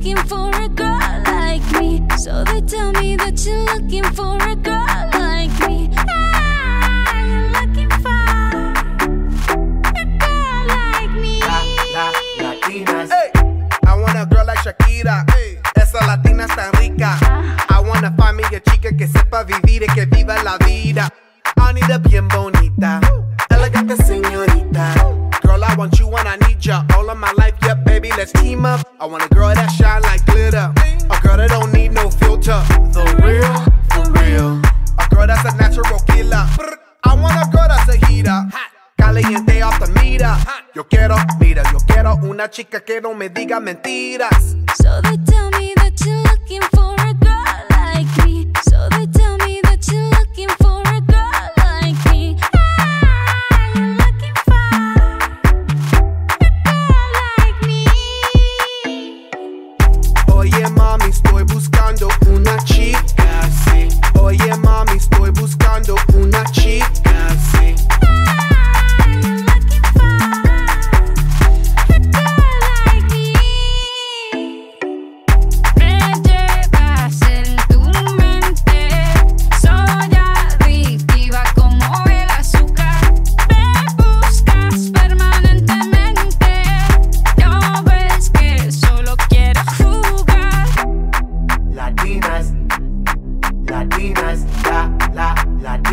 looking for a girl like me. So they tell me that you're looking for a girl like me. Ah, you're looking for a girl like me. Latinas. Hey. I want a girl like Shakira. Hey. Esa latina está rica. Ah. I want to find me a chica que sepa vivir y que viva la vida. I need a bien bonita, Ooh. elegante señorita. Ooh. Girl, I want you and I need ya all of my life. Yeah. Baby, let's team up. I want a girl that shine like glitter. A girl that don't need no filter. The real, for real. A girl that's a natural killer. I want a girl that's a heater. Caliente off the meter. Yo quiero, mira, yo quiero una chica que no me diga mentiras. So they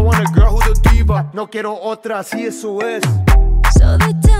I want a girl who's a diva. No quiero otra, así eso es. So they tell